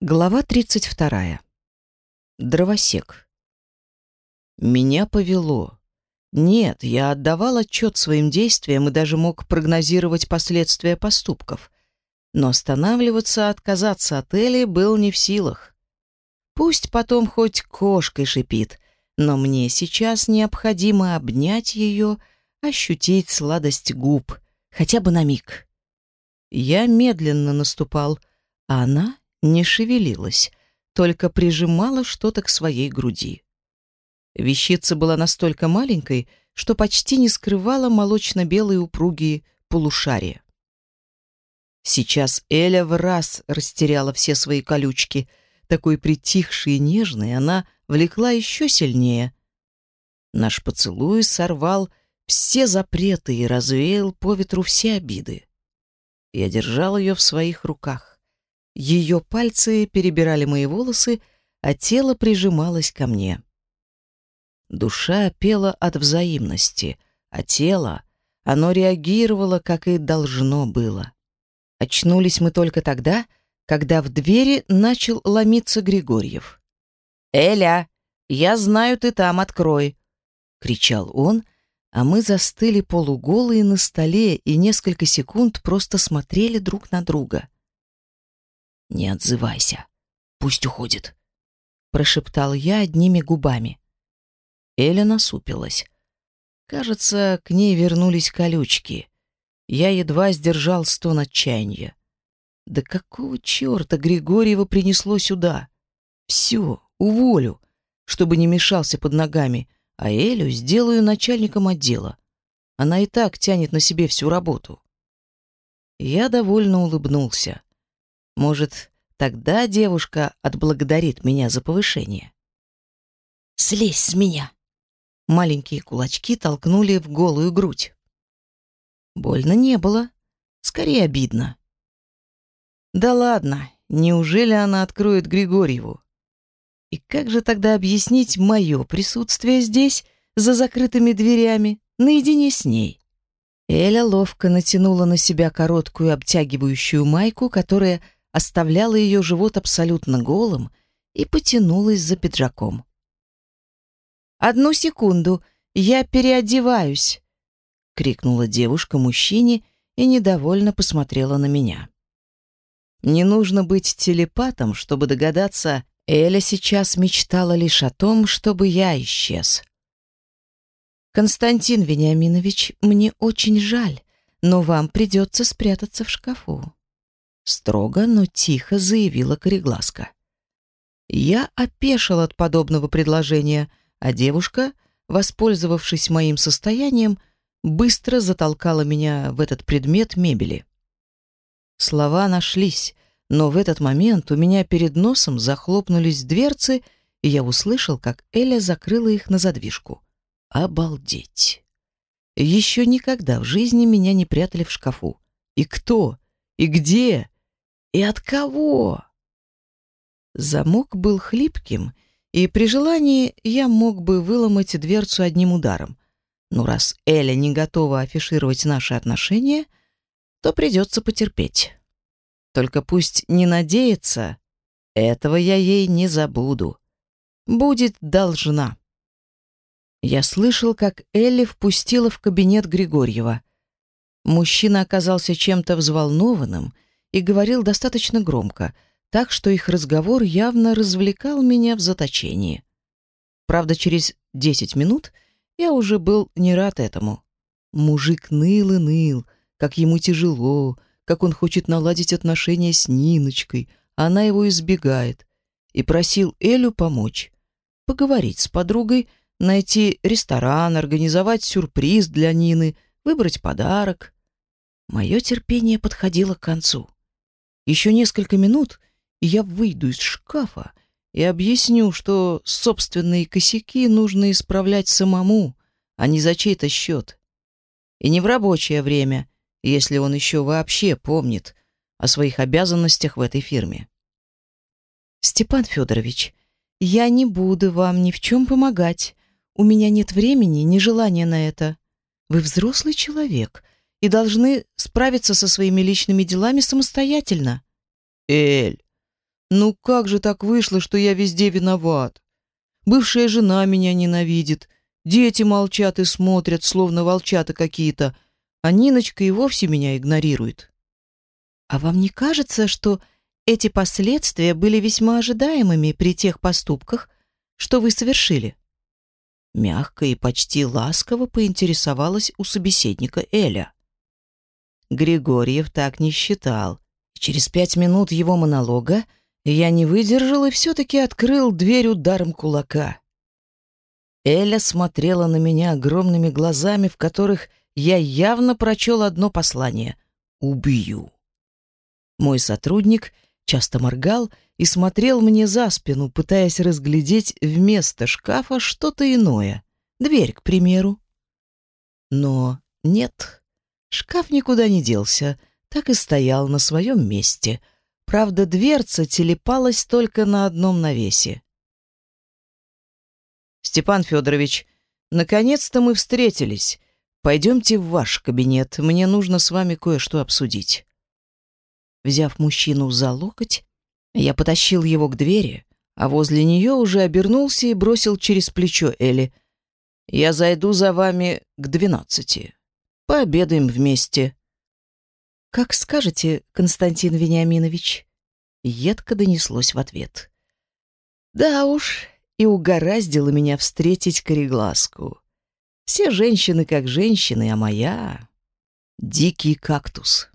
Глава 32. Дровосек. Меня повело. Нет, я отдавал отчет своим действиям и даже мог прогнозировать последствия поступков. Но останавливаться, отказаться от Эли был не в силах. Пусть потом хоть кошкой шипит, но мне сейчас необходимо обнять ее, ощутить сладость губ, хотя бы на миг. Я медленно наступал, а она не шевелилась, только прижимала что-то к своей груди. Вещица была настолько маленькой, что почти не скрывала молочно-белые упругие полушария. Сейчас Эля в раз растеряла все свои колючки. Такой притихшей и нежной она влекла еще сильнее. Наш поцелуй сорвал все запреты и развеял по ветру все обиды. Я держал ее в своих руках. Ее пальцы перебирали мои волосы, а тело прижималось ко мне. Душа пела от взаимности, а тело, оно реагировало, как и должно было. Очнулись мы только тогда, когда в двери начал ломиться Григорьев. «Эля, я знаю, ты там, открой!» — кричал он, а мы застыли полуголые на столе и несколько секунд просто смотрели друг на друга. «Не отзывайся. Пусть уходит», — прошептал я одними губами. Эля насупилась. Кажется, к ней вернулись колючки. Я едва сдержал стон отчаяния. Да какого черта Григорьева принесло сюда? Все, уволю, чтобы не мешался под ногами, а Элю сделаю начальником отдела. Она и так тянет на себе всю работу. Я довольно улыбнулся. Может, тогда девушка отблагодарит меня за повышение. «Слезь с меня!» Маленькие кулачки толкнули в голую грудь. Больно не было, скорее обидно. Да ладно, неужели она откроет Григорьеву? И как же тогда объяснить мое присутствие здесь, за закрытыми дверями, наедине с ней? Эля ловко натянула на себя короткую обтягивающую майку, которая оставляла ее живот абсолютно голым и потянулась за пиджаком. «Одну секунду, я переодеваюсь!» — крикнула девушка мужчине и недовольно посмотрела на меня. Не нужно быть телепатом, чтобы догадаться, Эля сейчас мечтала лишь о том, чтобы я исчез. «Константин Вениаминович, мне очень жаль, но вам придется спрятаться в шкафу строго, но тихо заявила Корегласка. Я опешил от подобного предложения, а девушка, воспользовавшись моим состоянием, быстро затолкала меня в этот предмет мебели. Слова нашлись, но в этот момент у меня перед носом захлопнулись дверцы, и я услышал, как Эля закрыла их на задвижку. Обалдеть! Еще никогда в жизни меня не прятали в шкафу. И кто? И где? И от кого? Замок был хлипким, и при желании я мог бы выломать дверцу одним ударом. Но раз Эля не готова афишировать наши отношения, то придется потерпеть. Только пусть не надеется, этого я ей не забуду. Будет должна. Я слышал, как Элли впустила в кабинет Григорьева. Мужчина оказался чем-то взволнованным — и говорил достаточно громко, так что их разговор явно развлекал меня в заточении. Правда, через десять минут я уже был не рад этому. Мужик ныл и ныл, как ему тяжело, как он хочет наладить отношения с Ниночкой, а она его избегает, и просил Элю помочь, поговорить с подругой, найти ресторан, организовать сюрприз для Нины, выбрать подарок. Мое терпение подходило к концу. Еще несколько минут, и я выйду из шкафа и объясню, что собственные косяки нужно исправлять самому, а не за чей-то счет. И не в рабочее время, если он еще вообще помнит о своих обязанностях в этой фирме. Степан Федорович, я не буду вам ни в чем помогать. У меня нет времени, ни желания на это. Вы взрослый человек — и должны справиться со своими личными делами самостоятельно. Эль, Ну как же так вышло, что я везде виноват? Бывшая жена меня ненавидит, дети молчат и смотрят, словно волчата какие-то, а Ниночка и вовсе меня игнорирует. А вам не кажется, что эти последствия были весьма ожидаемыми при тех поступках, что вы совершили? Мягко и почти ласково поинтересовалась у собеседника Эля. Григорьев так не считал. Через пять минут его монолога я не выдержал и все-таки открыл дверь ударом кулака. Эля смотрела на меня огромными глазами, в которых я явно прочел одно послание — «Убью». Мой сотрудник часто моргал и смотрел мне за спину, пытаясь разглядеть вместо шкафа что-то иное. Дверь, к примеру. Но нет, шкаф никуда не делся, так и стоял на своем месте. Правда, дверца телепалась только на одном навесе. «Степан Федорович, наконец-то мы встретились. Пойдемте в ваш кабинет, мне нужно с вами кое-что обсудить». Взяв мужчину за локоть, я потащил его к двери, а возле нее уже обернулся и бросил через плечо Элли. «Я зайду за вами к двенадцати. Пообедаем вместе». «Как скажете, Константин Вениаминович?» Едко донеслось в ответ. «Да уж, и угораздило меня встретить кореглазку. Все женщины как женщины, а моя — дикий кактус».